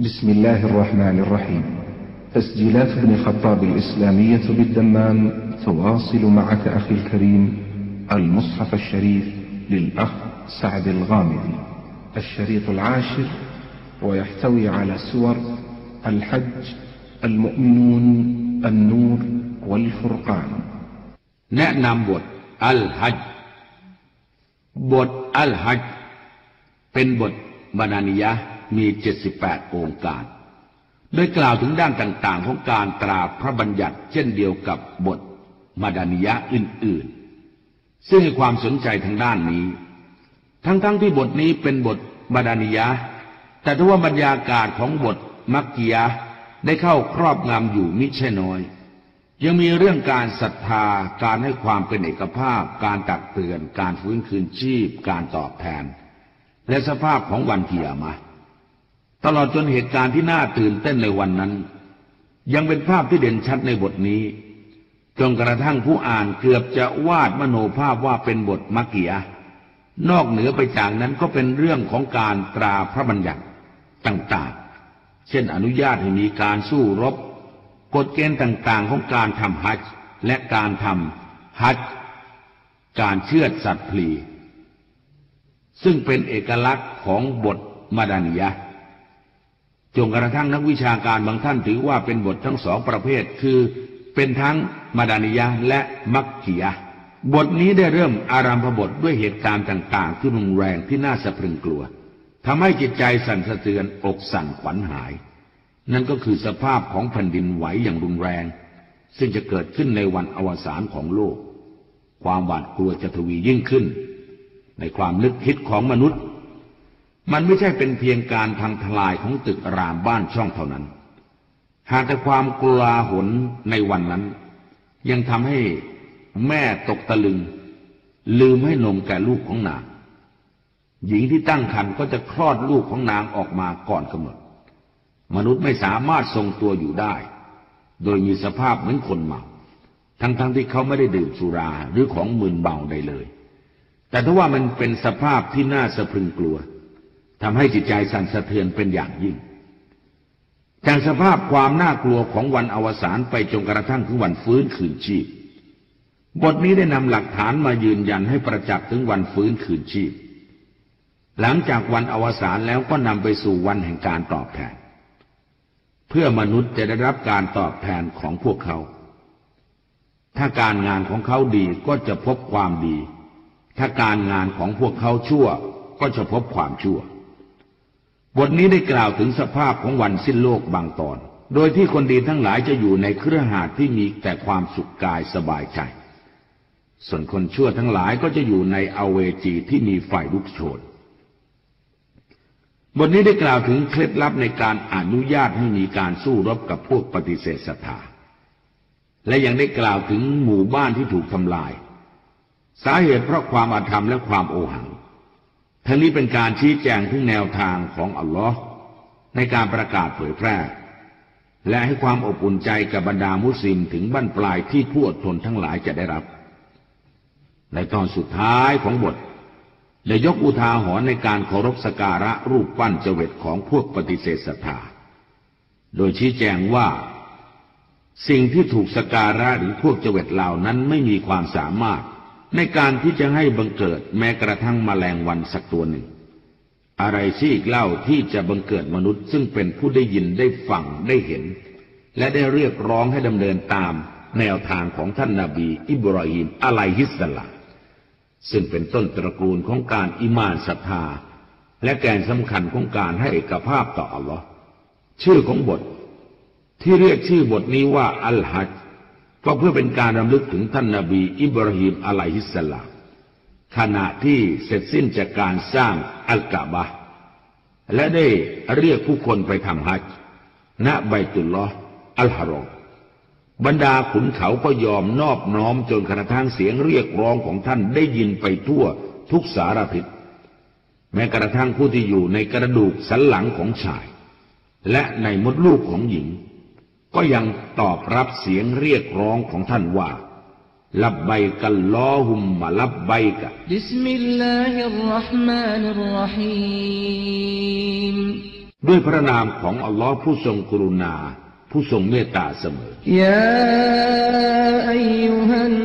بسم الله الرحمن الرحيم تسجيلات ابن الخطاب الإسلامية بالدمام تواصل معك أخي الكريم المصحف الشريف للأخ سعد الغامدي الشريط العاشر ويحتوي على سور الحج المؤمنون النور والفرقان แนะนำบทอัลฮัจญ์บทอัลฮัจญ์เป็นบทบรรณานิยะ ห์มี78องค์การ โดยกล่าวถึงด้านต่าง ๆ ของการตราพระบัญญัติเช่นเดียวกับบทมาดานิยะอื่น ๆ ซึ่งให้ความสนใจทางด้านนี้ ทั้งๆทที่บทนี้เป็นบทบาดานิยะ แต่ทว่าบรรยากาศของบทมักกิยะได้เข้าครอบงำอยู่มิใช่น้อยยังมีเรื่องการศรัทธา การให้ความเป็นเอกภาพ การตักเตือน การฟื้นคืนชีพ การตอบแทน และสภาพของวันเกียรมา ตลอดจนเหตุการณ์ที่น่าตื่นเต้นในวันนั้น ยังเป็นภาพที่เด่นชัดในบทนี้ จนกระทั่งผู้อ่านเกือบจะวาดมโนภาพว่าเป็นบทมักเกิยนอกเหนือไปจากนั้นก็เป็นเรื่องของการตราพระบัญญัติต่างๆ เช่นอนุญาตให้มีการสู้รบ กฎเกณฑ์ต่างๆ ของการทำฮัจญ์และการทำฮัจญ์การเชือดสัตว์พลี ซึ่งเป็นเอกลักษณ์ของบทมาดานิยะ จนกระทั่งนักวิชาการบางท่านถือว่าเป็นบททั้งสองประเภท คือเป็นทั้งมาดานิยะและมักกิยะบทนี้ได้เริ่มอารัมพบทด้วยเหตุการณ์ต่าง ๆ ที่รุนแรงที่น่าสะพรึงกลัวทำให้จิตใจสั่นสะเทือนอกสั่นขวัญหาย นั่นก็คือสภาพของแผ่นดินไหวอย่างรุนแรง ซึ่งจะเกิดขึ้นในวันอวสานของโลก ความหวาดกลัวจะทวียิ่งขึ้น ในความนึกคิดของมนุษย์ มันไม่ใช่เป็นเพียงการพังทลายของตึกรามบ้านช่องเท่านั้น หากแต่ความกลาหนในวันนั้น ยังทำให้แม่ตกตะลึง ลืมให้นมแก่ลูกของนาง หญิงที่ตั้งครรภ์ก็จะคลอดลูกของนางออกมาก่อนกำหนด มนุษย์ไม่สามารถทรงตัวอยู่ได้ โดยมีสภาพเหมือนคนเมาทั้งๆทที่เขาไม่ได้ดื่มสุราหรือของมึนเมาใดเลย แต่ถ้าว่ามันเป็นสภาพที่น่าสะพรึงกลัว ทำให้จิตใจสั่นสะเทือนเป็นอย่างยิ่ง จากสภาพความน่ากลัวของวันอวสานไปจนกระทั่งถึงวันฟื้นคืนชีพ บทนี้ได้นำหลักฐานมายืนยันให้ประจักษ์ถึงวันฟื้นคืนชีพ หลังจากวันอวสานแล้วก็นำไปสู่วันแห่งการตอบแทน เพื่อมนุษย์จะได้รับการตอบแทนของพวกเขา ถ้าการงานของเขาดีก็จะพบความดี ถ้าการงานของพวกเขาชั่วก็จะพบความชั่ว บทนี้ได้กล่าวถึงสภาพของวันสิ้นโลกบางตอน โดยที่คนดีทั้งหลายจะอยู่ในเครือหาดที่มีแต่ความสุขกายสบายใจ ส่วนคนชั่วทั้งหลายก็จะอยู่ในอเวจีที่มีไฟลุกโชน บทนี้ได้กล่าวถึงเคล็ดลับในการอนุญาตให้มีการสู้รบกับพวกปฏิเสธศรัทธา และยังได้กล่าวถึงหมู่บ้านที่ถูกทำลาย สาเหตุเพราะความอาธรรมและความโอหัง ทั้งนี้เป็นการชี้แจงถึงแนวทางของอัลลอฮ์ในการประกาศเผยแพร่ และให้ความอบอุ่นใจกับบรรดามุสลิมถึงบั้นปลายที่ผู้อดทนทั้งหลายจะได้รับ ในตอนสุดท้ายของบทได้ยกอุทาหรณ์ในการเคารพสการะรูปปั้นเจวิตของพวกปฏิเสธศรัทธา โดยชี้แจงว่า สิ่งที่ถูกสการะหรือพวกเจวิตเหล่านั้นไม่มีความสามารถ ในการที่จะให้บังเกิดแม้กระทั่งมแมลงวันสักตัวหนึ่ง อะไรที่อีกเล่าที่จะบังเกิดมนุษย์ซึ่งเป็นผู้ได้ยินได้ฟังได้เห็น และได้เรียกร้องให้ดำเนินตามแนวทางของท่านนาบี อิบราฮิมอะไลฮิสสลาซึ่งเป็นต้นตระกูลของการอิมานศรัทธา และแกนสำคัญของการให้เอกภาพต่ออัลลอฮ์ชื่อของบท ที่เรียกชื่อบทนี้ว่าอัลฮัจ ก็เพื่อเป็นการรำลึกถึงท่านนาบีอิบราฮิมอะลัยฮิสสลามขณะที่เสร็จสิ้นจากการสร้างอัลกะบะและได้เรียกผู้คนไปทำฮัจญ์ณใบตุลลอฮ์อัลฮารอมบรรดาขุนเขาก็ยอมนอบน้อมจนกระทั่งเสียงเรียกร้องของท่านได้ยินไปทั่วทุกสารทิศแม้กระทั่งผู้ที่อยู่ในกระดูกสันหลังของชาย และในมดลูกของหญิง ก็ยังตอบรับเสียงเรียกร้องของท่านว่าلبيك اللهم لبيك بسم الله الرحمن الرحيمมด้วยพระนามของอัลลอฮ์ผู้ทรงกรุณา ผู้ทรงเมตตาเสมอยาอายุหัน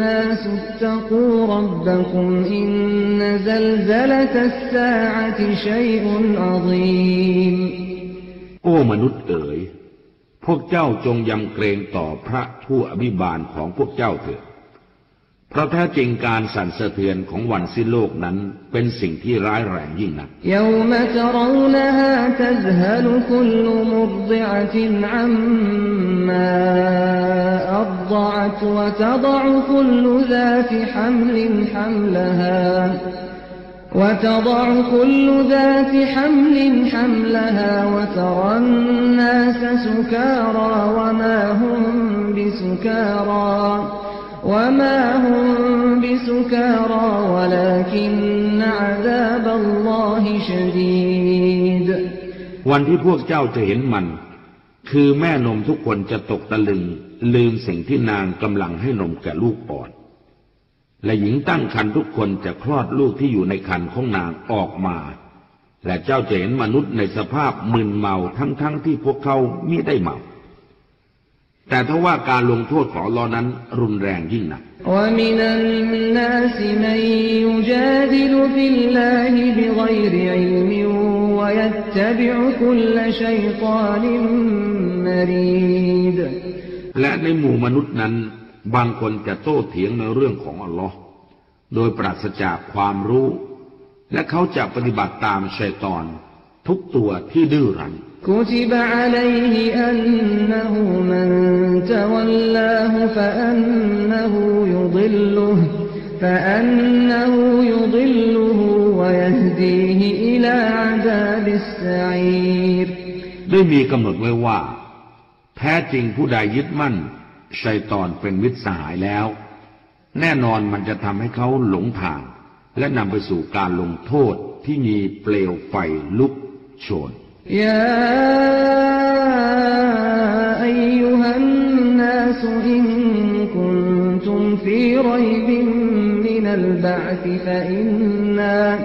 นาสตะกูรับบัคุมอินนซลซลตัสซาอะติชัยอุนอซีมโอ้มนุษย์เอ๋ย พวกเจ้าจงยำเกรงต่อพระผู้อภิบาลของพวกเจ้าเถิด เพราะแท้จริงการสั่นสะเทือนของวันสิ้นโลกนั้นเป็นสิ่งที่ร้ายแรงยิ่งนักว وتضع كل ذات حمل حملها وتضع كل ذات حمل حملها وترى الناس سكارى وما هم بسكارى وما هم بسكارى ولكن عذاب الله شديد วันที่พวกเจ้าจะเห็นมัน คือแม่นมทุกคนจะตกตะลึง ลืมสิ่งที่นางกำลังให้นมแก่ลูกอ่อน และหญิงตั้งครรภ์ทุกคนจะคลอดลูกที่อยู่ในครรภ์ของนางออกมา และเจ้าจะเห็นมนุษย์ในสภาพมึนเมาทั้งๆทที่พวกเขามิได้เมา แต่ทว่าการลงโทษของลอนั้นรุนแรงยิ่งนักและในหมู่มนุษย์นั้น บางคนจะโต้เถียงในเรื่องของอัลลอฮ์โดยปราศจากความรู้ และเขาจะปฏิบัติตามชัยตอน ทุกตัวที่ดื้อรั้นกุติบะอะลัยฮิอันนะฮูมันตะวัลลาฮุฟะอันนะฮูยุดิลลุฮฟะอันนะฮูยุดิลลุฮวะยัฮดีฮิอิลาอาซาบิสซะอีรได้มีกำหนดไว้ว่า แท้จริงผู้ใดยึดมั่น ชัยตอนเป็นมิตรสหายแล้ว แน่นอนมันจะทำให้เขาหลงทาง และนำไปสู่การลงโทษที่มีเปลวไฟลุกโชน يا أيها الناس إن كنتم في ريب من البعث فإنا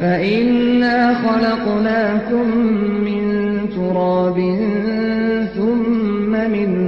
فإنا خلقناكم من تراب ثم من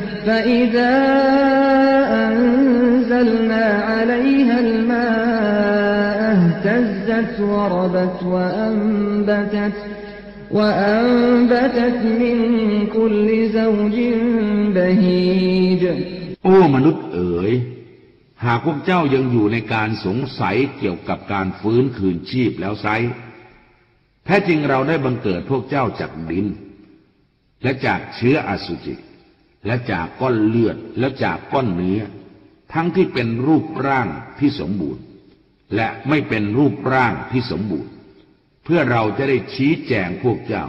فإذا أنزلنا عليها الماء اهتزت وربت وأنبتت وأنبتت من كل زوج بهيج โอ้มนุษย์เอ๋ย หากพวกเจ้ายังอยู่ในการสงสัยเกี่ยวกับการฟื้นคืนชีพแล้วไซร้แท้จริงเราได้บังเกิดพวกเจ้าจากดิน และจากเชื้ออสุจิ และจากก้อนเลือดและจากก้อนเนื้อ ทั้งที่เป็นรูปร่างที่สมบูรณ์ และไม่เป็นรูปร่างที่สมบูรณ์ เพื่อเราจะได้ชี้แจงพวกเจ้า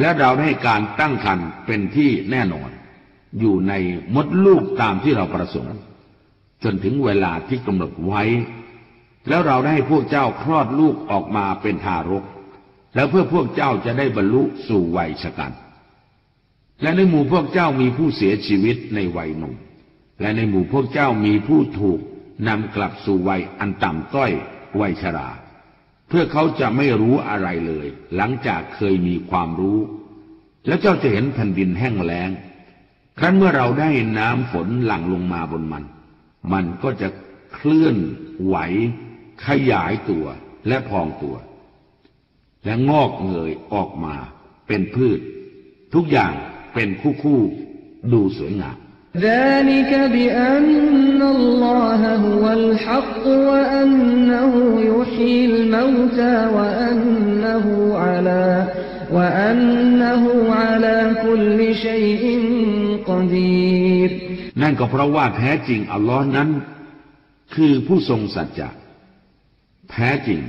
และเราได้ให้การตั้งครรภ์เป็นที่แน่นอน อยู่ในมดลูกตามที่เราประสงค์ จนถึงเวลาที่กำหนดไว้ แล้วเราได้ให้พวกเจ้าคลอดลูกออกมาเป็นทารก แล้วเพื่อพวกเจ้าจะได้บรรลุสู่วัยชกัน และในหมู่พวกเจ้ามีผู้เสียชีวิตในวัยหนุ่ม และในหมู่พวกเจ้ามีผู้ถูกนำกลับสู่วัยอันต่ำต้อยวัยชรา เพื่อเขาจะไม่รู้อะไรเลย หลังจากเคยมีความรู้ แล้วเจ้าจะเห็นแผ่นดินแห้งแล้ง ครั้นเมื่อเราได้น้ำฝนหลั่งลงมาบนมัน มันก็จะเคลื่อนไหว ขยายตัวและพองตัว และงอกเงยออกมาเป็นพืช ทุกอย่าง เ เป็นคู่คู่ดูสวยงาม ذلك بأن الله هو الحق وأنه يحيي الموتى وأنه على وأنه على كل شيء قدير นั่นก็เพราะว่าแท้จริง อัลลอฮ์นั้น คือผู้ทรงสัจจะแท้จริง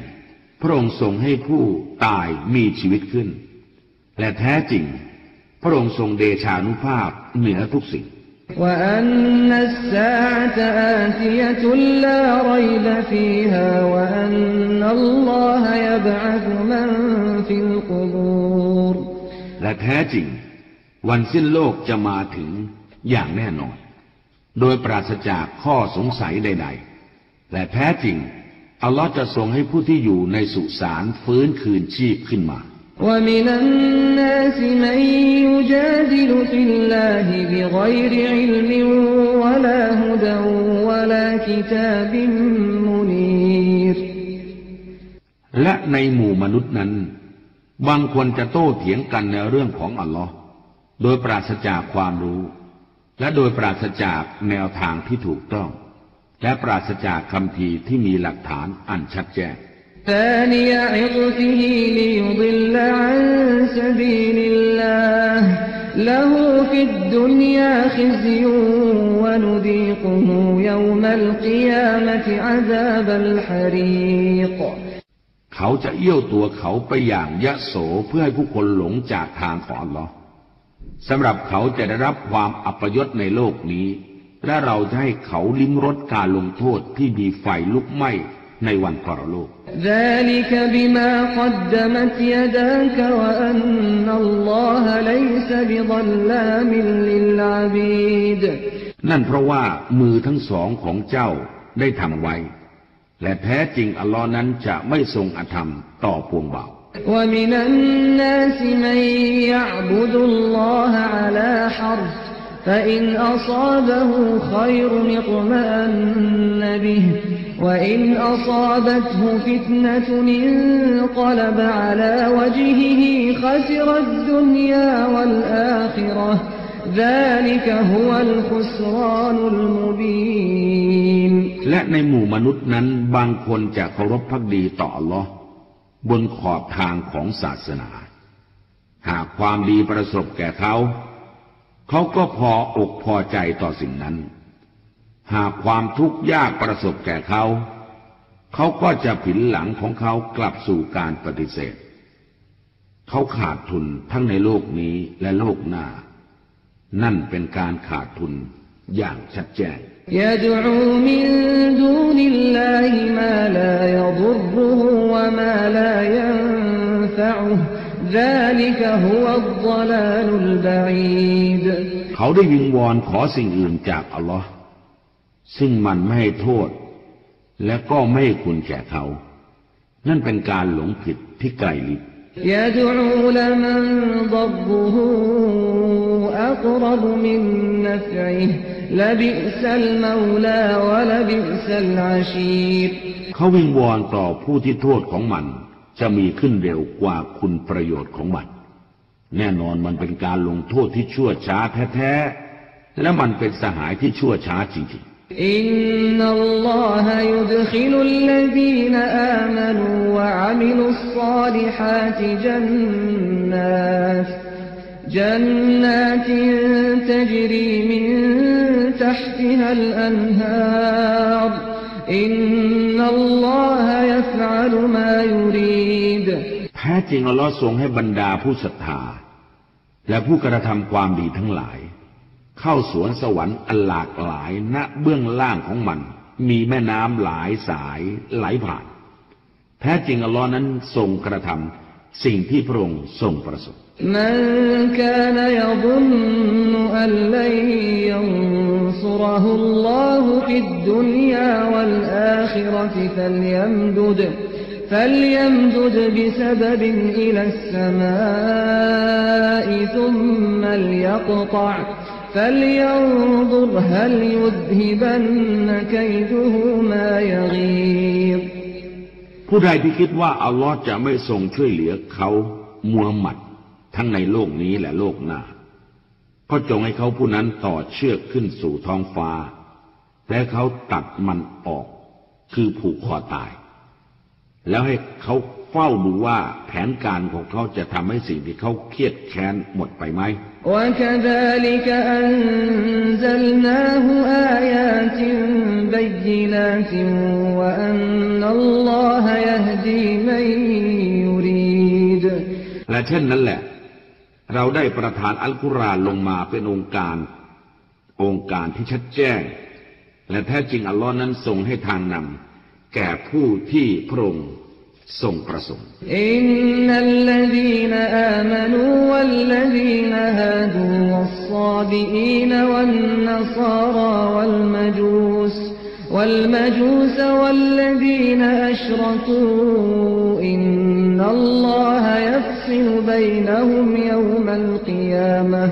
พระองค์ทรงให้ผู้ตายมีชีวิตขึ้น และแท้จริง พระองค์ทรงเดชานุภาพเหนือทุกสิ่ง وأن الساعة آتية لا ريب فيها وأن الله يبعث من في القبور และแท้จริง วันสิ้นโลกจะมาถึงอย่างแน่นอน โดยปราศจากข้อสงสัยใด ๆ และแท้จริง อัลลอฮ์จะทรงให้ผู้ที่อยู่ในสุสานฟื้นคืนชีพขึ้นมา ومن الناس من يجادل في الله بغير علم ولا هدى ولا كتاب منير และในหมู่มนุษย์นั้น บางคนจะโต้เถียงกันในเรื่องของอัลลอฮ์โดยปราศจากความรู้ และโดยปราศจากแนวทางที่ถูกต้อง และปราศจากคำพีร์ที่มีหลักฐานอันชัดแจ้ง ثاني عطفه ليضل عن سبيل الله له في الدنيا خزي ونذيقه يوم القيامة عذاب الحريق เขาจะเอี้ยวตัวเขาไปอย่างยะโสเพื่อให้ผู้คนหลงจากทางของอัลลอฮ์สำหรับเขาจะได้รับความอัปยศในโลกนี้ และเราจะให้เขาลิ้มรสการลงโทษที่มีไฟลุกไหม้ ในวันปรโลก ذلك بما قدمت يداك وأن الله ليس بظلام للعبيد นั่นเพราะว่ามือทั้งสองของเจ้าได้ทำไว้ และแท้จริงอัลลอฮ์นั้นจะไม่ทรงอธรรมต่อพวงเบา ومن الناس من يعبد الله على حرف فإن أصابه خير اطمأن به وإن أصابته فتنة انقلب على وجهه خسر الدنيا والآخرة ذلك هو الخسران المبين และในหมู่มนุษย์นั้นบางคนจะเคารพพักดีต่ออัลลอฮ์บนขอบทางของศาสนา หากความดีประสบแก่เขา เขาก็พออกพอใจต่อสิ่งนั้น หากความทุกข์ยากประสบแก่เขา เขาก็จะผินหลังของเขากลับสู่การปฏิเสธ เขาขาดทุนทั้งในโลกนี้และโลกหน้า นั่นเป็นการขาดทุนอย่างชัดแจ้งนเขาได้ยิงวอนขอสิ่งอื่นจากอัลลอฮ์ ซึ่งมันไม่ให้โทษ และก็ไม่คุณแก่เขา นั่นเป็นการหลงผิดที่ไกลลิบเขาวิงวอนต่อผู้ที่โทษของมัน จะมีขึ้นเร็วกว่าคุณประโยชน์ของมัน แน่นอนมันเป็นการลงโทษที่ชั่วช้าแท้ ๆ และมันเป็นสหายที่ชั่วช้าจริงๆ إن الله يدخل الذين آمنوا وعملوا الصالحات جنات جنات تجري من تحتها الأنهار إن الله يفعل ما يريد ๆ แท้จริงอัลลอฮ์ทรงให้บรรดาผู้ศรัทธา และผู้กระทำความดีทั้งหลาย เข้าสวนสวรรค์อันหลากหลายณเบื้องล่างของมัน มีแม่น้ำหลายสายไหลผ่าน แท้จริงอัลลอฮ์นั้นทรงกระทำสิ่งที่พระองค์ทรงประสบ من كان يظن أن لن ينصره الله في الدنيا والآخرة فليمدد فليمدد بسبب إلى السماء ثم ليقطع فلينظر هل يذهبن كيده ما يغيظ ผู้ใดที่คิดว่าอัลลอฮ์จะไม่ทรงช่วยเหลือเขามัวหมัด ทั้งในโลกนี้และโลกหน้า ก็จงให้เขาผู้นั้นต่อเชือกขึ้นสู่ท้องฟ้า และเขาตัดมันออก คือผูกคอตาย แล้วให้เขาเฝ้าดูว่าแผนการของเขาจะทำให้สิ่งที่เขาเครียดแค้นหมดไปไหม وكذلك أنزلناه آيات بينات وأن الله يهدي من يريد และเช่นนั้นแหละ เราได้ประทานอัลกุรอานลงมาเป็นองค์การ องค์การที่ชัดแจ้ง และแท้จริงอัลลอฮ์นั้นทรงให้ทางนำแก่ผู้ที่พระองค์ ทรงประสงค์ إن الذين آمنوا والذين هادوا والصابئين والنصارى والمجوس والمجوس والذين أشركوا إن الله يفصل بينهم يوم القيامة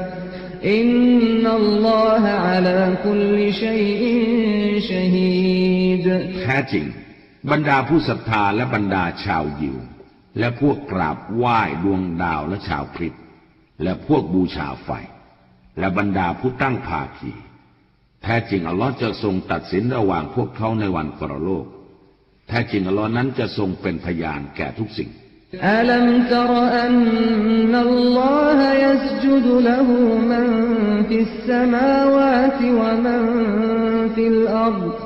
إن الله على كل شيء شهيد แท้จริง บรรดาผู้ศรัทธาและบรรดาชาวยิว และพวกกราบไหว้ดวงดาวและชาวคริสต์และพวกบูชาไฟ และบรรดาผู้ตั้งภาคีแท้จริงอัลลอฮ์จะทรงตัดสินระหว่างพวกเขาในวันปรโลก แท้จริงอัลลอฮ์นั้นจะทรงเป็นพยานแก่ทุกสิ่ง ألم تر أن الله يسجد له من في السماوات ومن في الأرض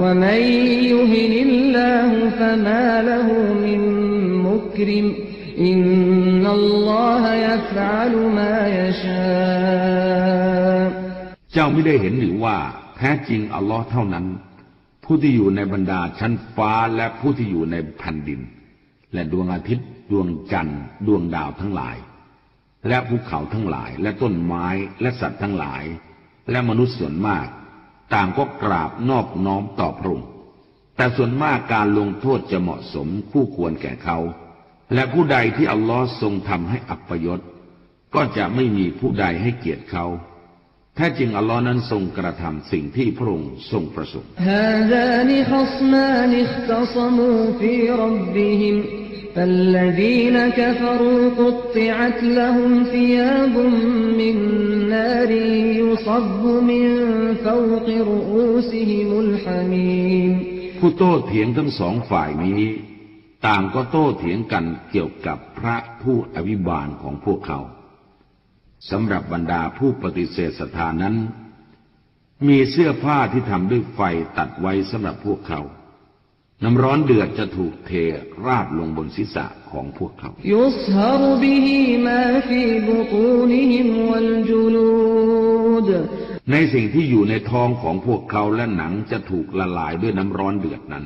ومن يهن الله فما له من مكرم إن الله يفعل ما يشاء เจ้าไม่ได้เห็นหรือว่าแท้จริงอัลลอฮ์เท่านั้น ผู้ที่อยู่ในบรรดาชั้นฟ้าและผู้ที่อยู่ในแผ่นดิน และดวงอาทิตย์ ดวงจันทร์ ดวงดาวทั้งหลาย และภูเขาทั้งหลาย และต้นไม้และสัตว์ทั้งหลาย และมนุษย์ส่วนมาก ต่างก็กราบนอบน้อมต่อพระองค์แต่ส่วนมากการลงโทษจะเหมาะสมคู่ควรแก่เขา และผู้ใดที่อัลลอฮ์ทรงทำให้อัปยศ ก็จะไม่มีผู้ใดให้เกียรติเขาแท้จริงอัลลอฮ์นั้นทรงกระทำสิ่งที่พระองค์ทรงประสงค์ هذان خصمان اختصموا في ربهم فالذين كفروا قطعت لهم ثياب من نار يصب من فوق رؤوسهم الحميم ผู้โต้เถียงทั้งสองฝ่ายนี้ ต่างก็โต้เถียงกันเกี่ยวกับพระผู้อวิบาลของพวกเขาสำหรับบรรดาผู้ปฏิเสธศรัทธานั้น มีเสื้อผ้าที่ทำด้วยไฟตัดไว้สำหรับพวกเขา น้ำร้อนเดือดจะถูกเทราบลงบนศีรษะของพวกเขา ในสิ่งที่อยู่ในท้องของพวกเขาและหนังจะถูกละลายด้วยน้ำร้อนเดือดนั้น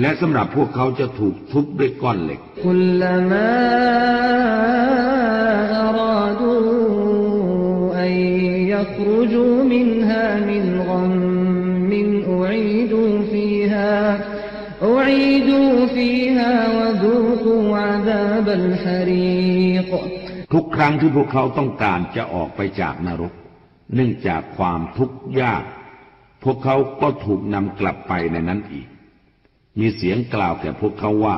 และสำหรับพวกเขาจะถูกทุบด้วยก้อนเหล็กคุ منها من غم أعيدوا فيها أعيدوا فيها وذوقوا عذاب الحريق ทุกครั้งที่พวกเขาต้องการจะออกไปจากนรก เนื่องจากความทุกข์ยาก พวกเขาก็ถูกนำกลับไปในนั้นอีก มีเสียงกล่าวแก่พวกเขาว่า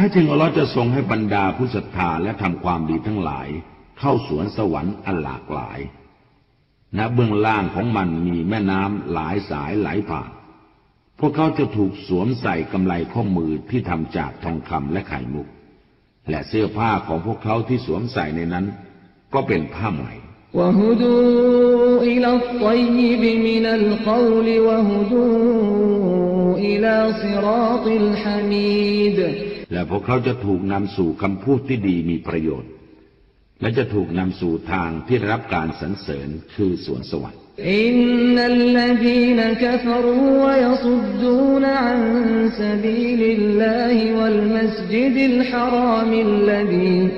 ถ้าจริงอัลลอฮ์จะทรงให้บรรดาผู้ศรัทธาและทำความดีทั้งหลาย เข้าสวนสวรรค์อันหลากหลายณนะเบื้องล่างของมันมีแม่น้ำหลายสายไหลผ่าน พวกเขาจะถูกสวมใส่กำไลข้อมือที่ทำจากทองคำและไข่มุก และเสื้อผ้าของพวกเขาที่สวมใส่ในนั้น ก็เป็นผ้าใหม่และ من القول وهدوا إلى صراط الحميد และพวกเขาจะถูกนำสู่คำพูดที่ดีมีประโยชน์ และจะถูกนำสู่ทางที่ได้รับการสรรเสริญคือสวนสวรรค์ إن الذين كفروا ويصدون عن سبيل الله والمسجد الحرام الذي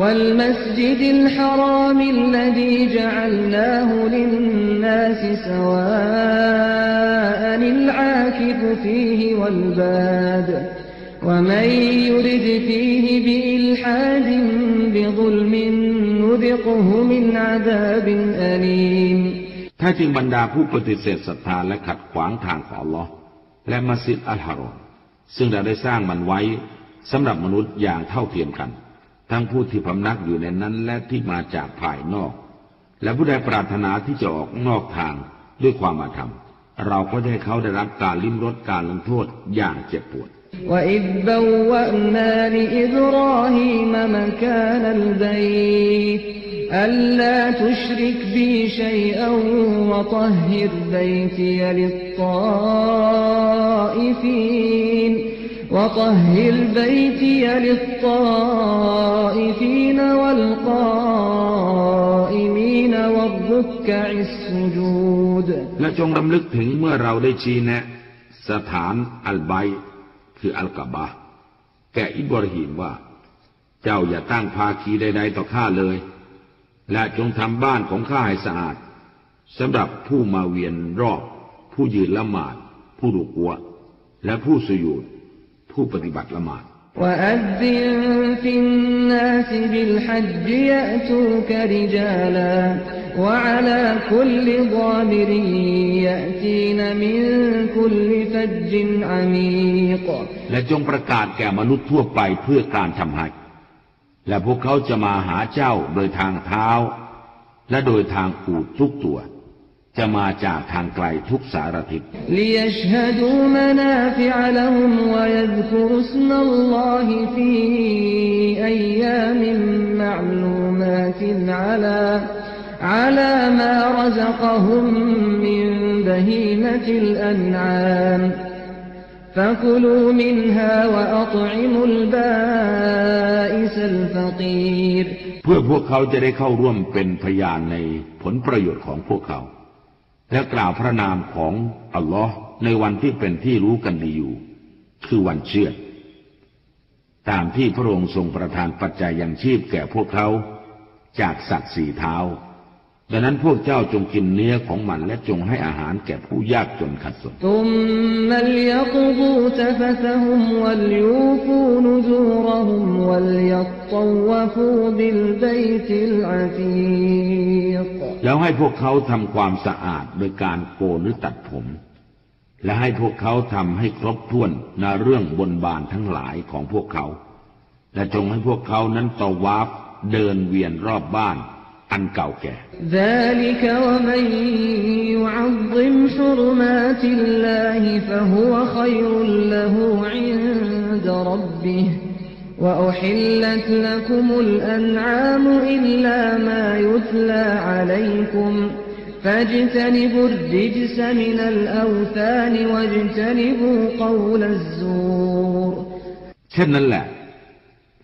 والمسجد الحرام الذي جعلناه للناس سواء العاكف فيه والباد ومن يرد فيه بإلحاد بظلم نذقه من عذاب أليم ถ้าจริงบรรดาผู้ปฏิเสธศรัทธาและขัดขวางทางของอัลลอฮ์และมัสยิดอัลฮารอมซึ่งเราได้สร้างมันไว้สำหรับมนุษย์อย่างเท่าเทียมกัน ทั้งผู้ที่พำนักอยู่ในนั้นและที่มาจากภายนอก และผู้ใดปรารถนาที่จะออกนอกทางด้วยความอาธรรม เราก็จะให้เขาได้รับการลิ้มรสการลงโทษอย่างเจ็บปวด وإذ بوأنا لإبراهيم مكان البيت ألا تشرك بي شيئا وطهر بيتي للطائفين وطهر بيتي للطائفين والقائمين والركع السجود และจงรำลึกถึงเมื่อเราได้ชี้แนะ สถานอัลไบต์ คืออัลกับาแก่อิบราฮิมว่า เจ้าอย่าตั้งภาคีใด ๆ ต่อข้าเลย และจงทำบ้านของข้าให้สะอาดสำหรับผู้มาเวียนรอบ ผู้ยืนละหมาด ผู้ดุกัว และผู้สยุดผู้ปฏิบัติละหมาดและ وعلى كل ضامر يأتين من كل فج عميق และจงประกาศแก่มนุษย์ทั่วไปเพื่อการทำให้ และพวกเขาจะมาหาเจ้าโดยทางเท้า และโดยทางอูดทุกตัว จะมาจากทางไกลทุกสารทิศ ليشهدوا منافع لهم ويذكروا اسم الله في أيام معلومات على على ما رزقهم من بهيمة الأنعام فكلوا منها وأطعموا البائس الفقير เพื่อพวกเขาจะได้เข้าร่วมเป็นพยานในผลประโยชน์ของพวกเขา และกล่าวพระนามของอัลลอฮ์ในวันที่เป็นที่รู้กันดีอยู่ คือวันเชื่อดตามที่พระองค์ทรงประทานปัจจัยยังชีพแก่พวกเขาจากสัตว์สี่เท้า ดังนั้นพวกเจ้าจงกินเนื้อของมันและจงให้อาหารแก่ผู้ยากจนขัดสนแล้วให้พวกเขาทำความสะอาดโดยการโกนหรือตัดผม และให้พวกเขาทำให้ครบถ้วนในเรื่องบนบานทั้งหลายของพวกเขา และจงให้พวกเขานั้นตวาฟเดินเวียนรอบบ้าน อันเก่าแก่ ذلك ومن يعظم حرمات الله فهو خير له عند ربه وأحلت لكم الأنعام إلا ما يتلى عليكم فاجتنبوا الرجس من الأوثان واجتنبوا قول الزور เช่นนั้นแหละ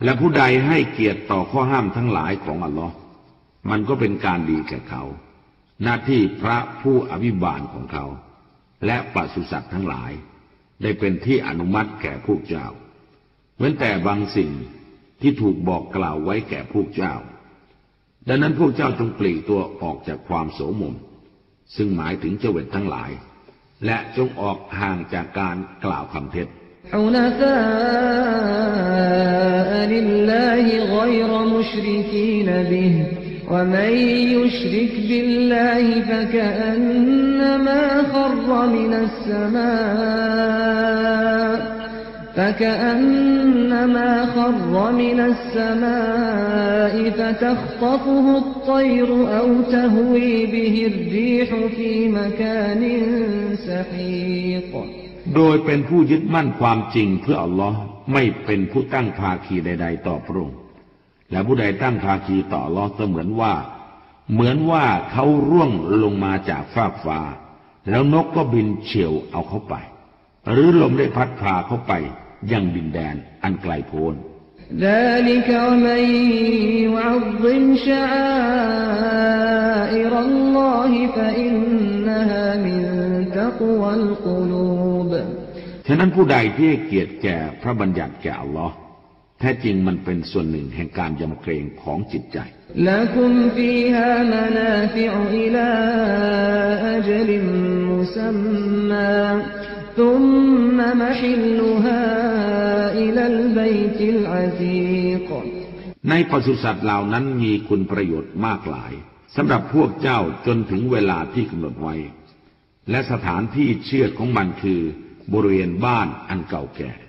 และผู้ใดให้เกียรติต่อข้อห้ามทั้งหลายของอัลลอฮ์ มันก็เป็นการดีแก่เขา หน้าที่พระผู้อภิบาลของเขา และปศุสัตว์ทั้งหลาย ได้เป็นที่อนุมัติแก่พวกเจ้า เว้นแต่บางสิ่งที่ถูกบอกกล่าวไว้แก่พวกเจ้า ดังนั้นพวกเจ้าจงปลีกตัวออกจากความโสมม ซึ่งหมายถึงเจวิตทั้งหลาย และจงออกห่างจากการกล่าวคำเท็จ حنفاء لله غير مشركين به ومن يشرك بالله فكأنما خر من السماء فكأنما خر من السماء فتخطفه الطير أو تهوي به الريح في مكان سحيق โดยเป็นผู้ยึดมั่นความจริงเพื่ออัลลอฮ์ไม่เป็นผู้ตั้งภาคีใด ๆ ต่อพระองค์ และผู้ใดตั้งภาคีต่อลอเสมือนว่า เหมือนว่าเขาร่วงลงมาจากฟากฟ้า แล้วนกก็บินเฉียวเอาเขาไป หรือลมได้พัดพาเขาไปยังดินแดนอันไกลโพ้นฉะนั้นผู้ใดที่เกียรติแก่พระบัญญัติแก่อัลลอ แท้จริงมันเป็นส่วนหนึ่งแห่งการยำเกรงของจิตใจ ในปศุสัตว์เหล่านั้นมีคุณประโยชน์มากหลายสำหรับพวกเจ้าจนถึงเวลาที่กำหนดไว้ และสถานที่เชื่อของมันคือบริเวณบ้านอันเก่าแก่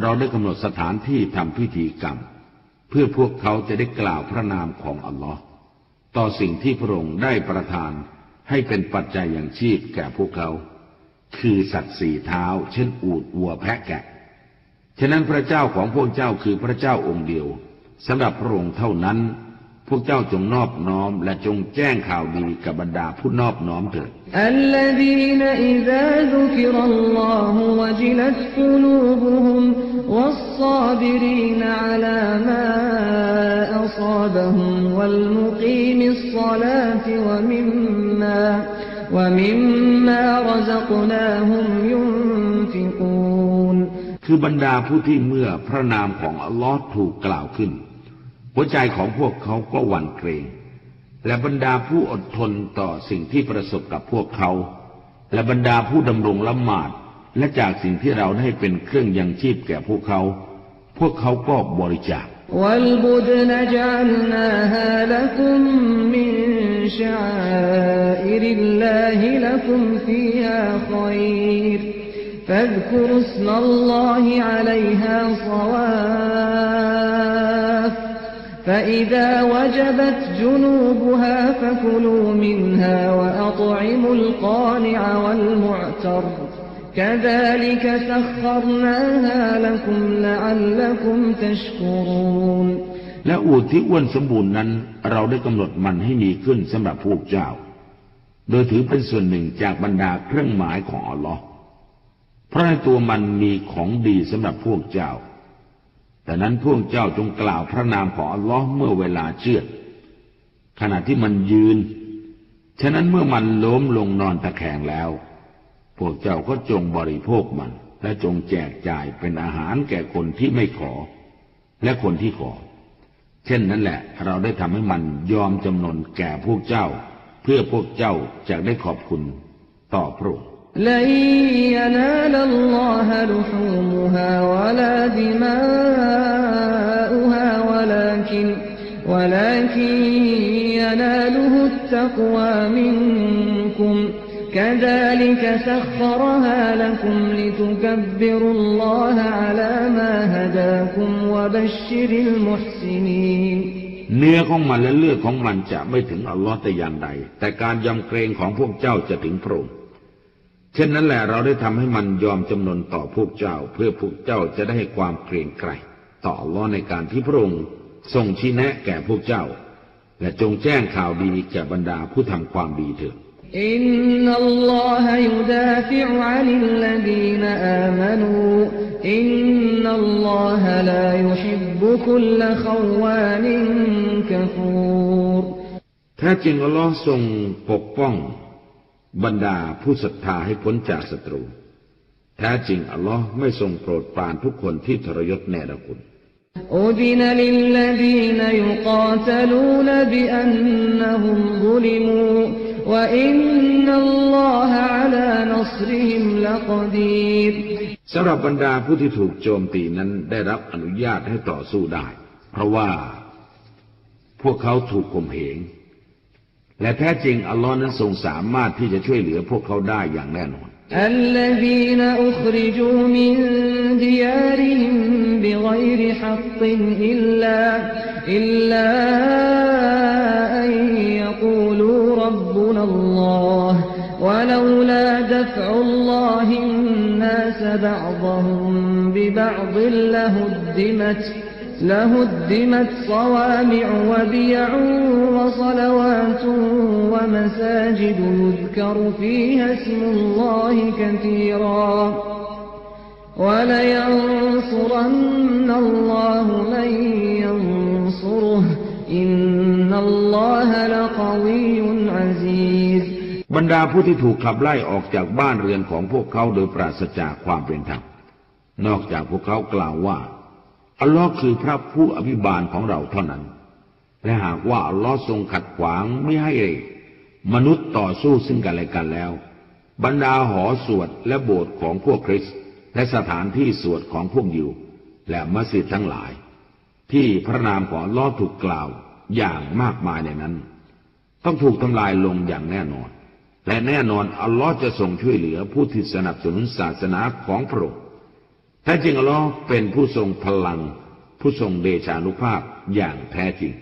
เราได้กำหนดสถานที่ทำพิธีกรรม เพื่อพวกเขาจะได้กล่าวพระนามของอัลลอฮ์ต่อสิ่งที่พระองค์ได้ประทานให้เป็นปัจจัยอย่างชีพแก่พวกเขา คือสัตว์สี่เท้า เช่นอูดวัวแพะแกะ ฉะนั้นพระเจ้าของพวกเจ้าคือพระเจ้าองค์เดียวสำหรับพระองค์เท่านั้น พวกเจ้าจงนอบน้อม และจงแจ้งข่าวดีกับบรรดาผู้นอบน้อมเถิดคือบรรดาผู้ที่เมื่อพระนามของอัลลอฮ์ถูกกล่าวขึ้น หัวใจของพวกเขาก็หวั่นเกรง และบรรดาผู้อดทนต่อสิ่งที่ประสบกับพวกเขา และบรรดาผู้ดำรงละหมาด และจากสิ่งที่เราได้เป็นเครื่องยังชีพแก่พวกเขา พวกเขาก็บริจาค والبدن جعلناها لكم من شعائر الله لكم فيها خير فاذكروا اسم الله عليها صواف فإذا وجبت جنوبها فكلوا منها وأطعموا القانع والمعتر كذلك سخرناها لكم لعلكم تشكرون และอูฐที่อ้วนสมบูรณ์นั้น เราได้กำหนดมันให้มีขึ้นสำหรับพวกเจ้า โดยถือเป็นส่วนหนึ่งจากบรรดาเครื่องหมายของอัลลอฮ์เพราะในตัวมันมีของดีสำหรับพวกเจ้า แต่นั้นพวกเจ้าจงกล่าวพระนามของอัลลอฮ์เมื่อเวลาเชื่อขณะที่มันยืน ฉะนั้นเมื่อมันล้มลงนอนตะแคงแล้ว พวกเจ้าก็จงบริโภคมัน และจงแจกจ่ายเป็นอาหารแก่คนที่ไม่ขอ และคนที่ขอ เช่นนั้นแหละ เราได้ทำให้มันยอมจำนนแก่พวกเจ้า เพื่อพวกเจ้าจะได้ขอบคุณต่อพระองค์ لن ينال الله لحومها ولا دماؤها ولكن ولكن يناله التقوى منكم كذلك سخرها لكم لتكبروا الله على ما هداكم وبشر المحسنين เนื้อของมันและเลือดของมันจะไม่ถึงอัลลอฮ์แต่อย่างใด แต่การยำเกรงของพวกเจ้าจะถึงพระองค์เ ช่นนั้นแหละเราได้ทำให้มันยอมจำนนต่อพวกเจ้า เพื่อพวกเจ้าจะได้ความเกรงไกรต่อล้อในการที่พระองค์ทรงชี้แนะแก่พวกเจ้า และจงแจ้งข่าวดีแก่บรรดาผู้ทำความดีเถิดอินนัลลอฮยุดาฟิอานิลลดีนอามานูอินนัลลอฮลายุฮิบบุคุลขวานินกฟูรแท้จริงอัลลอฮ์ทรงปกป้อง บรรดาผู้ศรัทธาให้พ้นจากศัตรู แท้จริง อัลลอฮ์ไม่ทรงโปรดปรานทุกคนที่ทรยศแน่ละคุณสำหรับบรรดาผู้ที่ถูกโจมตีนั้นได้รับอนุญาตให้ต่อสู้ได้ เพราะว่า พวกเขาถูกข่มเหง และแท้จริงอัลลอฮ์นั้นทรงสามารถที่จะช่วยเหลือพวกเขาได้อย่างแน่นอน الذين أخرجوا من ديارهم بغير حق إلا إلا أن يقولوا ربنا الله ولولا دفع الله الناس بعضهم ببعض لهدمت لهدمت صوامع وبيع وصلوات ومساجد يذكر فيها اسم الله كثيرا ولينصرن الله من ينصره إن الله لقوي عزيز บรรดาผู้ที่ถูกขับไล่ออกจากบ้านเรือนของพวกเขาโดยปราศจากความเป็นธรรม นอกจากพวกเขากล่าวว่า อัลลอฮ์คือพระผู้อภิบาลของเราเท่านั้น และหากว่าอัลลอฮ์ทรงขัดขวางไม่ให้มนุษย์ต่อสู้ซึ่งกันและกันแล้ว บรรดาหอสวดและโบสถ์ของพวกคริสต์และสถานที่สวดของพวกยิว และมัสยิดทั้งหลาย ที่พระนามของอัลลอฮ์ถูกกล่าวอย่างมากมายในนั้น ต้องถูกทำลายลงอย่างแน่นอน และแน่นอนอัลลอฮ์จะทรงช่วยเหลือผู้ที่สนับสนุนศาสนาของพระองค์ ท้จริงอัลลอฮ์เป็นผู้ทรงพลัง ผู้ทรงเดชานุภาพอย่างแท้จริง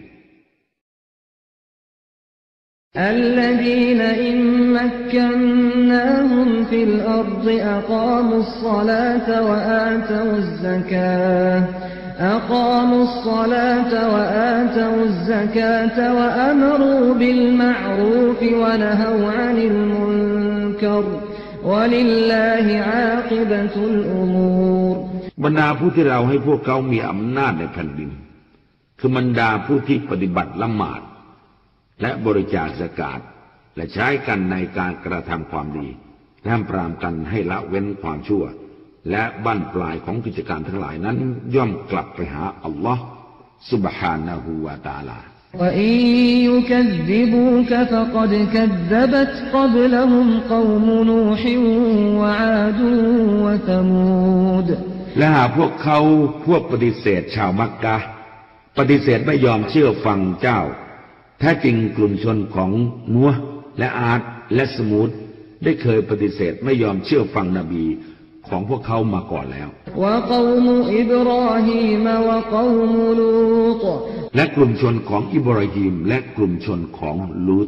الذين إن مكناهم في الأرض أقاموا الصلاة وآتوا الزكاة أقاموا الصلاة وآتوا الزكاة وأمروا بالمعروف ونهوا عن المنكر ولله عاقبة الأمور บรรดาผู้ที่เราให้พวกเขามีอำนาจในแผ่นดิน คือบรรดาผู้ที่ปฏิบัติละหมาด และบริจาคสกาดและใช้กันในการกระทำความดีและห้ามปรามกันให้ละเว้นความชั่ว และบั้นปลายของกิจการทั้งหลายนั้นย่อมกลับไปหาอัลลอฮ์ سبحانه และ تعالى وإن يكذبوك فقد كذبت قبلهم قوم نوح وعاد وثمود และหากพวกเขาพวกปฏิเสธชาวมักกะปฏิเสธไม่ยอมเชื่อฟังเจ้า แท้จริงกลุ่มชนของนัวและอาดและสมูดได้เคยปฏิเสธไม่ยอมเชื่อฟังนบี ของพวกเขามาก่อนแล้วและกลุ่มชนของอิบราฮิมและกลุ่มชนของลูต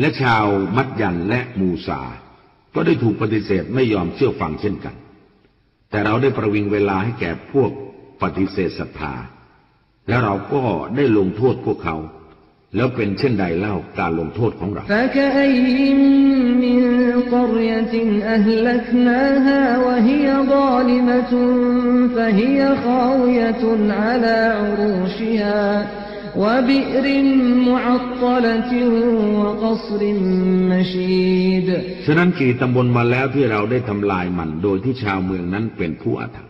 และชาวมัดยันและมูซา ก็ได้ถูกปฏิเสธไม่ยอมเชื่อฟังเช่นกัน แต่เราได้ประวิงเวลาให้แก่พวก ปฏิเสธศรัทธา และเราก็ได้ลงโทษพวกเขา แล้วเป็นเช่นใดเล่าการลงโทษของเราฉะนั้นกี่ตำบลมาแล้วที่เราได้ทำลายมันโดยที่ชาวเมืองนั้นเป็นผู้อาถรรม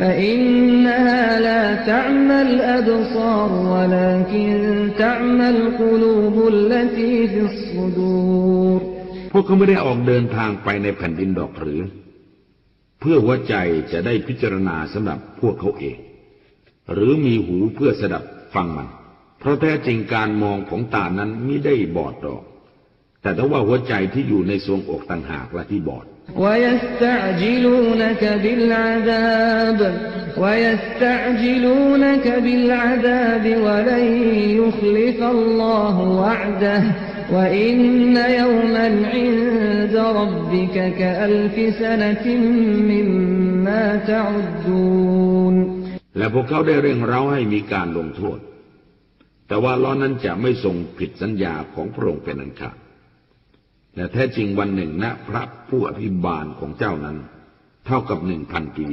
فإنها لا تعمى الأبصار ولكن تعمى القلوب التي في الصدور พวกเขาไม่ได้ออกเดินทางไปในแผ่นดินดอกหรือ เพื่อหัวใจจะได้พิจารณาสำหรับพวกเขาเอง หรือมีหูเพื่อสดับฟังมัน เพราะแท้จริงการมองของตานั้นไม่ได้บอดดอก แต่ถ้าว่าหัวใจที่อยู่ในทรวงอกต่างหากละที่บอด ويستعجلونك بالعذاب ويستعجلونك بالعذاب ولن يخلف الله وعده وإن يوما عند ربك كألف سنة مما تعدون และพวกเขาได้เร่งเร้าให้มีการลงโทษ แต่ว่าล้อนั้นจะไม่ทรงผิดสัญญาของพระองค์เป็นอันขาด และแท้จริงวันหนึ่งณนะพระผู้อภิบาลของเจ้านั้น เท่ากับหนึ่งพันปี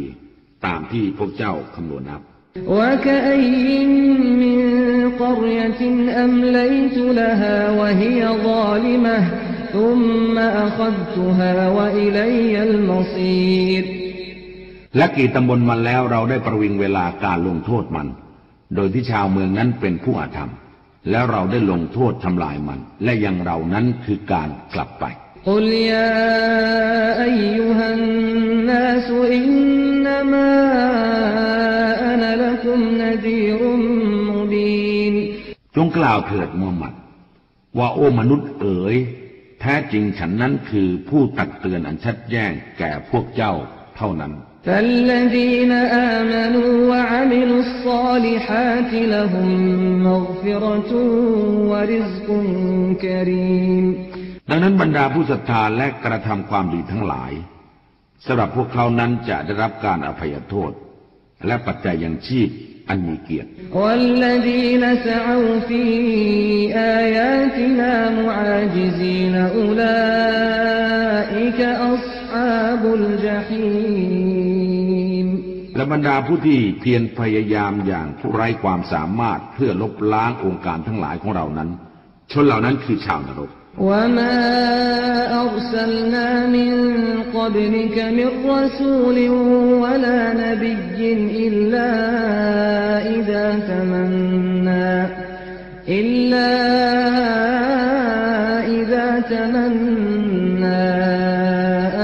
ตามที่พวกเจ้าคำนวณนับและกี่ตำบลมาแล้วเราได้ประวิงเวลาการลงโทษมัน โดยที่ชาวเมืองนั้นเป็นผู้อาธรรม แล้วเราได้ลงโทษทำลายมัน และยังเรานั้นคือการกลับไปกุลยาอายุหันนัสอินนามะอนลคุมนดีรุมมบีนจงกล่าวเถิดมูฮัมหมัด ว่าโอ้มนุษย์เอ๋ย แท้จริงฉันนั้นคือผู้ตักเตือนอันชัดแจ้งแก่พวกเจ้าเท่านั้น فالذين آمنوا وعملوا الصالحات لهم مغفرة ورزق كريم ดังนั้นบรรดาผู้ศรัทธาและกระทำความดีทั้งหลายสำหรับพวกเขานั้นจะได้รับการอภัยโทษ และปัจจัยยังชีพอันมีเกียรติ والذين سعوا في บรรดาผู้ที่เพียรพยายามอย่างผู้ไร้ความสามารถเพื่อลบล้างองค์การทั้งหลายของเรานั้น ชนเหล่านั้นคือชาวนรก وما أرسلنا من قبلك من رسول ولا نبي إلا إذا تمنى إلا إذا تمنى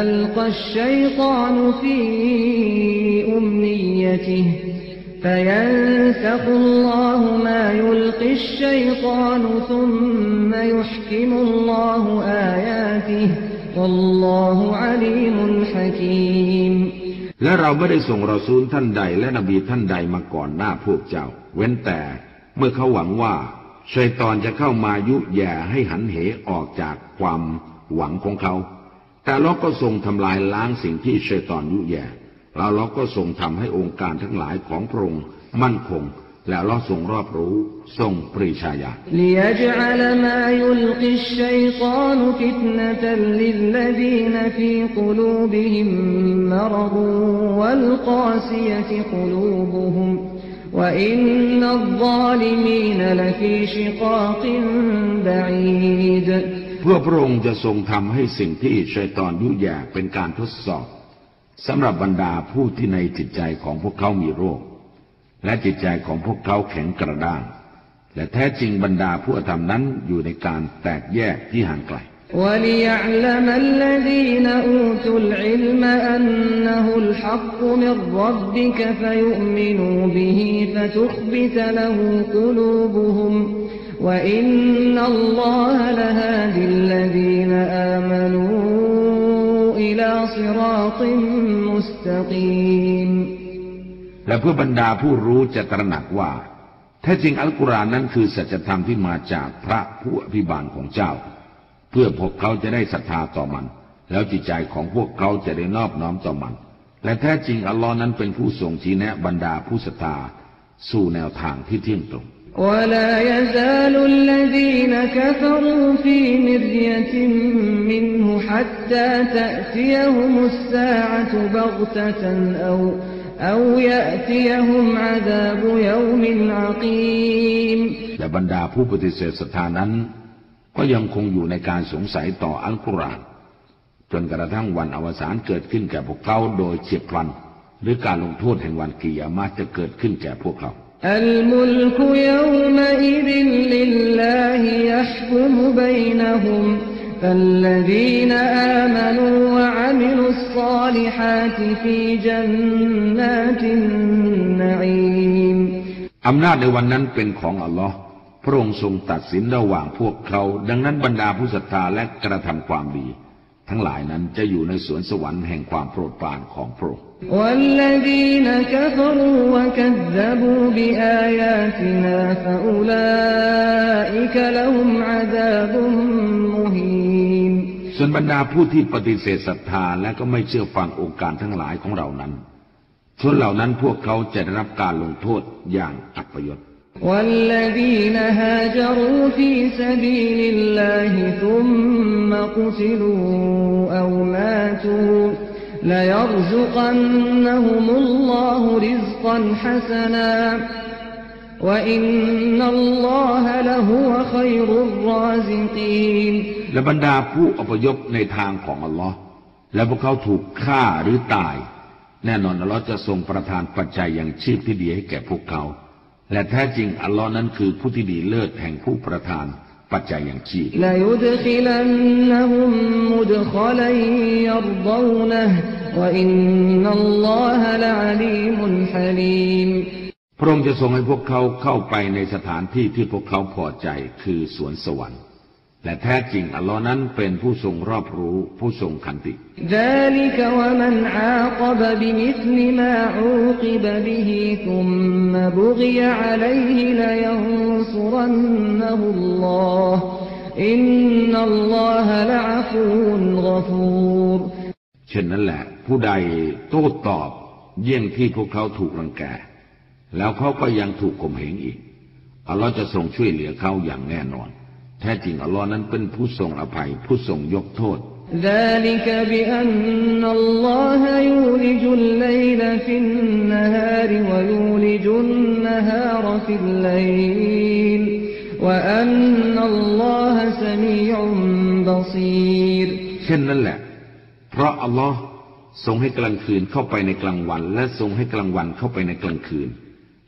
ألقى الشيطان في أمنيته فينسخ الله ما يلقي الشيطان ثم يحكم الله آياته والله عليم حكيم และเราไม่ได้ส่งรอซูลท่านใดและนบีท่านใดมาก่อนหน้าพวกเจ้า เว้นแต่เมื่อเขาหวังว่าชัยตอนจะเข้ามายุแย่ให้หันเหออกจากความหวังของเขา แต่เราก็ทรงทำลายล้างสิ่งที่ชัยตอนยุแย่ แล้วเราก็ทรงทำให้องค์การทั้งหลายของพระองค์มั่นคง แล้วเราทรงรอบรู้ทรงปริชาญาเพื่อพระองค์จะทรงทำให้สิ่งที่ชัยตอนยุแย่เป็นการทดสอบ สำหรับบรรดาผู้ที่ในจิตใจของพวกเขามีโรค และจิตใจของพวกเขาแข็งกระด้าง และแท้จริงบรรดาผู้อธรรมนั้นอยู่ในการแตกแยกที่ห่างไกล وليعلم الذين أوتوا العلم أنه الحق من ربك فيؤمنوا به فتخبت له قلوبهم وإن الله لهادي الذين آمنوا إلى صراط مستقيم และเพื่อบรรดาผู้รู้จะตระหนักว่า แท้จริงอัลกุรอานนั้นคือสัจธรรมที่มาจากพระผู้อภิบาลของเจ้า เพื่อพวกเขาจะได้ศรัทธาต่อมัน แล้วจิตใจของพวกเขาจะได้นอบน้อมต่อมัน และแท้จริงอัลลอฮ์นั้นเป็นผู้ทรงชี้แนะบรรดาผู้ศรัทธาสู่แนวทางที่เที่ยงตรง ولا يزال الذين كفروا في مرية منه حتى تأتيهم الساعة بغتة أو أو يأتيهم عذاب يوم عقيم และบรรดาผู้ปฏิเสธศรัทธานั้น ก็ยังคงอยู่ในการสงสัยต่ออัลกุรอาน จนกระทั่งวันอวสานเกิดขึ้นแก่พวกเขาโดยเฉียบพลัน หรือการลงโทษแห่งวันกิยามะห์จะเกิดขึ้นแก่พวกเขา الملك يومئذ لله يحكم بينهم فالذين آمنوا وعملوا الصالحات في جنات النعيم อำนาจในวันนั้นเป็นของอัลลอฮ์พระองค์ทรงตัดสินระหว่างพวกเขา ดังนั้นบรรดาผู้ศรัทธาและกระทำความดี ทั้งหลายนั้นจะอยู่ในสวนสวรรค์แห่งความโปรดปรานของพระองค์ والذين كفروا وكذبوا بآياتنا فأولئك لهم عذاب مهين ส่วนบรรดาผู้ที่ปฏิเสธศรัทธาและก็ไม่เชื่อฟังองค์การทั้งหลายของเรานั้นชนเหล่านั้นพวกเขาจะได้รับการลงโทษอย่างอัปยศ والذين هاجروا في سبيل الله ثم قتلوا أو ماتوا ليرزقنهم الله رزقا حسنا وإن الله لهو خير الرازقين และบรรดาผู้อพยพในทางของอัลลอฮ์และพวกเขาถูกฆ่าหรือตาย แน่นอนอัลลอฮ์จะทรงประทานปัจจัยอย่างชีพที่ดีให้แก่พวกเขา และแท้จริงอัลลอฮ์นั้นคือผู้ที่ดีเลิศแห่งผู้ประทาน ปัจจัยอย่างชีพพระองค์จะทรงให้พวกเขาเข้าไปในสถานที่ที่พวกเขาพอใจคือสวนสวรรค์ แต่แท้จริงอัลลอฮ์นั้นเป็นผู้ทรงรอบรู้ผู้ทรงขันติเช่นนั้นแหละ ผู้ใดโต้ตอบ เยี่ยงที่พวกเขาถูกรังแก แล้วเขาก็ยังถูกข่มเหงอีกอัลลอฮ์จะทรงช่วยเหลือเขาอย่างแน่นอน แท้จริงอัลลอฮ์นั้นเป็นผู้ทรงอภัย ผู้ทรงยกโทษ ذلك بأن الله يولج الليل في النهار ويولج النهار في الليل وأن الله سميع بصير เช่นนั้นแหละ เพราะอัลลอฮ์ทรงให้กลางคืนเข้าไปในกลางวัน และทรงให้กลางวันเข้าไปในกลางคืน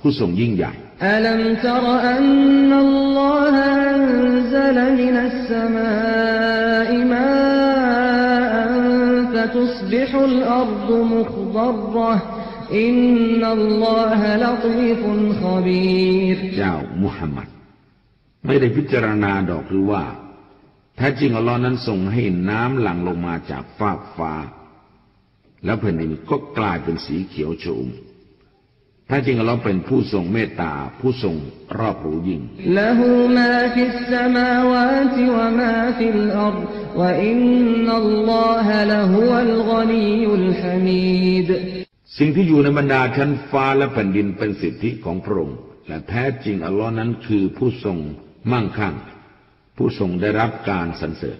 ผู้ทรงยิ่งใหญ่ ألم تر أن الله أنزل من السماء ماء فتصبح الأرض مخضرة إن الله لطيف خبير เจ้ามุฮัมมัด ไม่ได้พิจารณาดอกหรือว่า แท้จริงอัลลอฮ์นั้นทรงให้น้ำหลั่งลงมาจากฟากฟ้า แล้วแผ่นดินก็กลายเป็นสีเขียวโฉม ท้จริงเราเป็นผู้ทรงเมตตาผู้ทรงรอบรู้ยิ่งสิ่งที่อยู่ในบรรดาชั้นฟ้าและแผ่นดินเป็นสิทธิของพระองค์และแท้จริงอัลลอฮ์นั้นคือผู้ทรงมั่งคั่ง ผู้ทรงได้รับการสรรเสริญ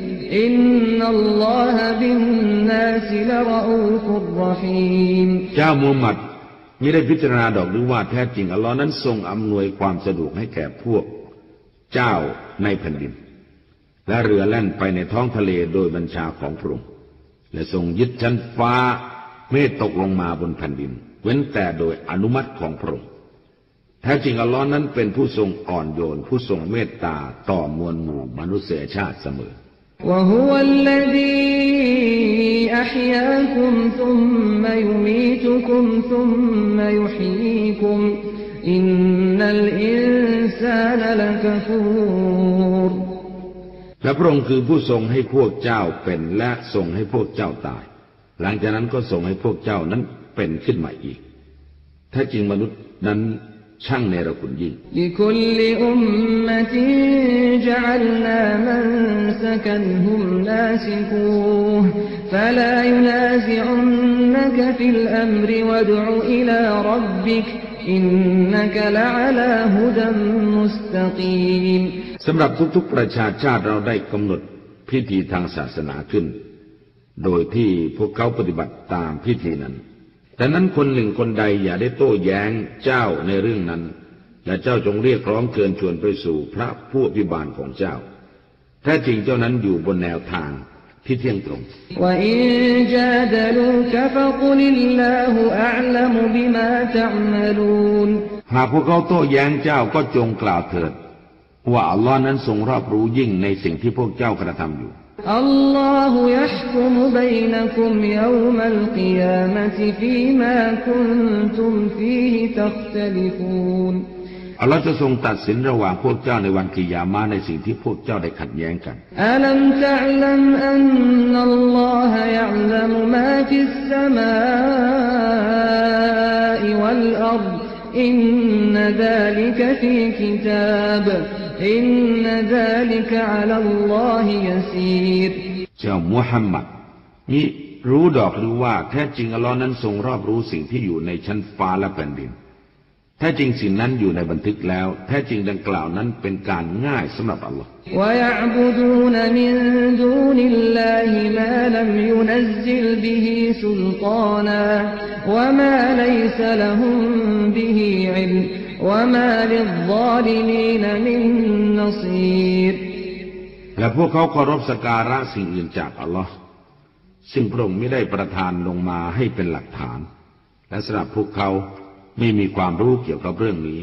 อินนัลลอฮะบินนาซิลรอูฟุรรหีมเจ้ามูฮัมมัดมิได้พิจารณาดอกหรือว่าแท้จริงอัลลอฮ์นั้นทรงอำนวยความสะดวกให้แก่พวก เจ้าในแผ่นดิน และเรือแล่นไปในท้องทะเลโดยบัญชาของพระองค์และทรงยึดชั้นฟ้าเมฆตกลงมาบนแผ่นดิน เว้นแต่โดยอนุมัติของพระองค์แท้จริงอัลลอฮ์นั้นเป็นผู้ทรงอ่อนโยนผู้ทรงเมตตาต่อมวลหมู่มนุษยชาติเสมอ وهو الذي أحياكم ثم يميتكم ثم يحييكم إن الإنسان لكفور และพระองค์คือผู้ทรงให้พวกเจ้าเป็นและทรงให้พวกเจ้าตาย หลังจากนั้นก็ทรงให้พวกเจ้านั้นเป็นขึ้นมาอีกแท้จริงมนุษย์นั้น ช่างเนรคุณยิ่งสำหรับทุกๆประชาชาติเราได้กำหนดพิธีทางศาสนาขึ้น โดยที่พวกเขาปฏิบัติตามพิธีนั้น แต่นั้นคนหนึ่งคนใดอย่าได้โต้แย้งเจ้าในเรื่องนั้น และเจ้าจงเรียกร้องเชิญชวนไปสู่พระผู้พิบาลของเจ้า แท้จริงเจ้านั้นอยู่บนแนวทางที่เที่ยงตรงหากพวกเขาโต้แย้งเจ้าก็จงกล่าวเถิด ว่าอัลลอฮ์นั้นทรงรอบรู้ยิ่งในสิ่งที่พวกเจ้ากระทำอยู่ الله يحكم อัลลอฮ์จะทรงตัดสินระหว่างพวกเจ้าในวันกิยามาในสิ่งที่พวกเจ้าได้ขัดแย้งกันอัลัมตะลัมอันนัลลอฮะยะลัมมาฟิสสมาอิวัลอัรอินนะซาลิกฟีกิตาบ เจ้ามุฮัมมัดมิรู้ดอกหรือว่าแท้จริงอัลลอฮ์นั้นทรงรอบรู้สิ่งที่อยู่ในชั้นฟ้าและแผ่นดิน แท้จริงสิ่งนั้นอยู่ในบันทึกแล้ว แท้จริงดังกล่าวนั้นเป็นการง่ายสำหรับอัลลอฮ์ الله ما لم ينزل به سلطانا وما ليس لهم به علم وما للظالمين من نصير และพวกเขาเคารพสกการะสิ่งอื่นจากอัลลอฮ์ซึ่งพระองค์ไม่ได้ประทานลงมาให้เป็นหลักฐาน และสำหรับพวกเขาไม่มีความรู้เกี่ยวกับเรื่องนี้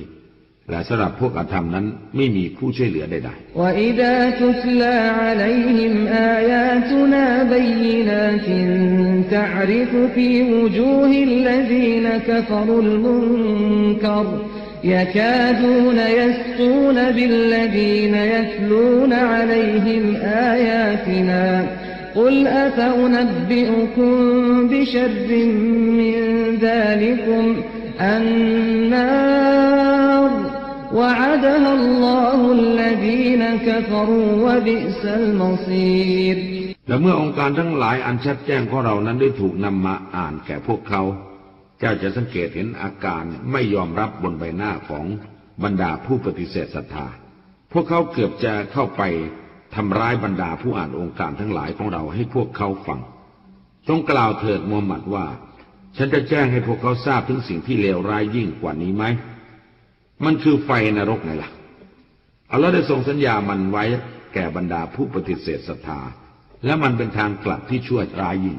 และสำหรับพวกอาธรรมนั้นไม่มีผู้ช่วยเหลือใด وإذا تتلى عليهم آياتنا بينات تعرف في وجوه الذين كفروا المنكر يكادون يسقون بالذين يتلون عليهم آياتنا قل أفأنبئكم بشر من ذلكم النار وعدها الله الذين كفروا وبئس المصير ๆ และเมื่อองค์การทั้งหลายอันชัดแจ้งของเรานั้นได้ถูกนำมาอ่านแก่พวกเขา เจ้าจะสังเกตเห็นอาการไม่ยอมรับบนใบหน้าของบรรดาผู้ปฏิเสธศรัทธา พวกเขาเกือบจะเข้าไปทำร้ายบรรดาผู้อ่านองค์การทั้งหลายของเราให้พวกเขาฟัง จงกล่าวเถิดมูฮัมหมัดว่า ฉันจะแจ้งให้พวกเขาทราบถึงสิ่งที่เลวร้ายยิ่งกว่านี้ไหม มันคือไฟนรกไงล่ะอัลลอฮ์ได้ทรงสัญญามันไว้แก่บรรดาผู้ปฏิเสธศรัทธา และมันเป็นทางกลับที่ชั่วร้ายยิ่ง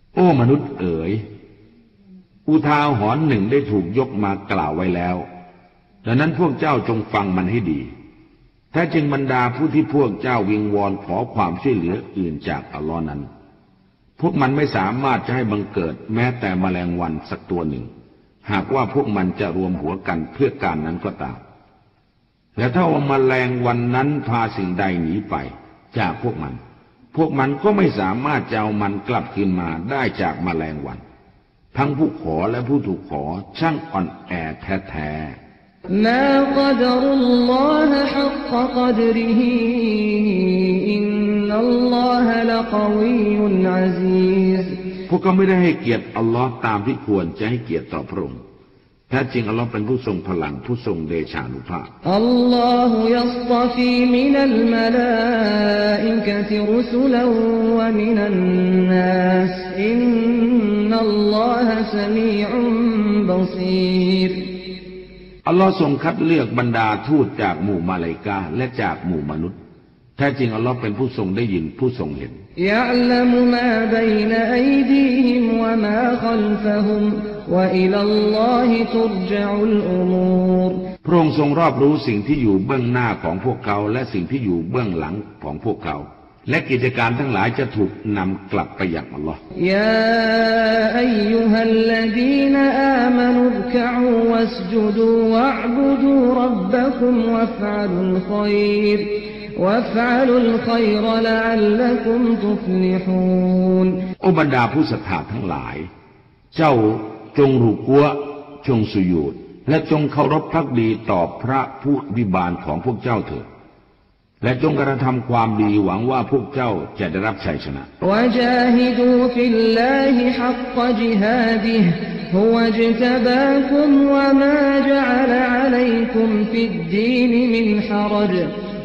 โอ้มนุษย์เอ๋ย อุทาหรณ์หนึ่งได้ถูกยกมากล่าวไว้แล้ว ดังนั้นพวกเจ้าจงฟังมันให้ดี แท้จริงบรรดาผู้ที่พวกเจ้าวิงวอนขอความช่วยเหลืออื่นจากอัลลอฮ์นั้น พวกมันไม่สามารถจะให้บังเกิดแม้แต่แมลงวันสักตัวหนึ่ง หากว่าพวกมันจะรวมหัวกันเพื่อการนั้นก็ตาม และถ้าว่าแมลงวันนั้นพาสิ่งใดหนีไปจากพวกมัน พวกมันก็ไม่สามารถจะเอามันกลับคืนมาได้จากมาแมลงวัน ทั้งผู้ขอและผู้ถูกขอช่างอ่อนแอแท้ๆากดรุลลอฮะฮักกกัดริฮีอินนัลลอฮพวกเขาไม่ได้ให้เกียรติอัลลอฮ์ตามที่ควรจะให้เกียรติต่อพระองค์ แท้จริงอัลลอฮ์เป็นผู้ทรงพลังผู้ทรงเดชานุภาพอัลลอฮฺยัสตฟีมินัลมลาอิกะติรุสุลวะมินันนัสอินนัลลอฮฺสมีอุมบัซีรอัลลอฮ์ทรงคัดเลือกบรรดาทูตจากหมู่มาลายกาและจากหมู่มนุษย์ แท้จริงอัลลอฮ์เป็นผู้ทรงได้ยินผู้ทรงเห็นยะลัมมาบัยนอัยดีฮิมวะมาคอลฟะฮุม พระองค์ทรงรอบรู้สิ่งที่อยู่เบื้องหน้าของพวกเขาและสิ่งที่อยู่เบื้องหลังของพวกเขา และกิจการทั้งหลายจะถูกนำกลับไปอย่างอัลลอฮ์ يا أيها الذين آمنوا اركعوا واسجدوا واعبدوا ربكم وافعلوا الخير وافعلوا الخير لعلكم تفلحون โอบรรดาผู้ศรัทธาทั้งหลาย เจ้า จงรูกัวจงสุยุดและจงเคารพพักดีต่อพระผู้วิบาลของพวกเจ้าเถิดและจงกระทำความดีหวังว่าพวกเจ้าจะได้รับชัยชนะและ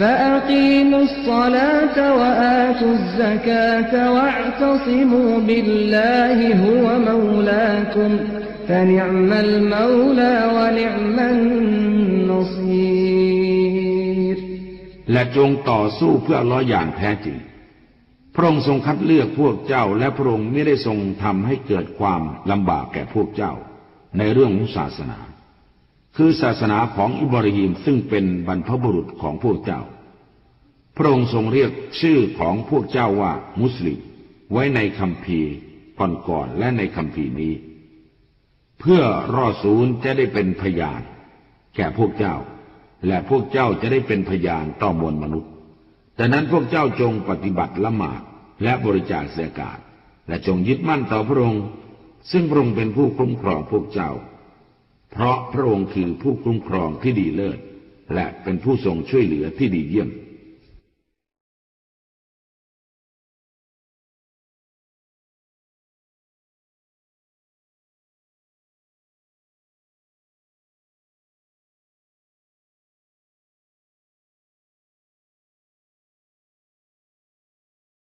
فأقيموا الصلاة وآتوا الزكاة واعتصموا بالله هو مولاكم فنعم المولى ونعم النصير และจงต่อสู้เพื่ออัลเลอฮ์อย่างแท้จริง พระองค์ทรงคัดเลือกพวกเจ้า และพระองค์ไม่ได้ทรงทำให้เกิดความลำบากแก่พวกเจ้า ในเรื่องของศาสนา คือศาสนาของอิบราฮิมซึ่งเป็นบรรพบุรุษของพวกเจ้า พระองค์ทรงเรียกชื่อของพวกเจ้าว่ามุสลิมไว้ในคำพีก่อนๆและในคำพีนี้ เพื่อรอศูนย์จะได้เป็นพยาน แก่พวกเจ้า และพวกเจ้าจะได้เป็นพยานต่อมวลมนุษย์แต่นั้นพวกเจ้าจงปฏิบัติละหมาดและบริจาคเสียกาศและจงยึดมั่นต่อพระองค์ ซึ่งพระองค์เป็นผู้คุ้มครองพวกเจ้า เพราะพระองค์คือผู้คุ้มครองที่ดีเลิศ และเป็นผู้ทรงช่วยเหลือที่ดีเยี่ยม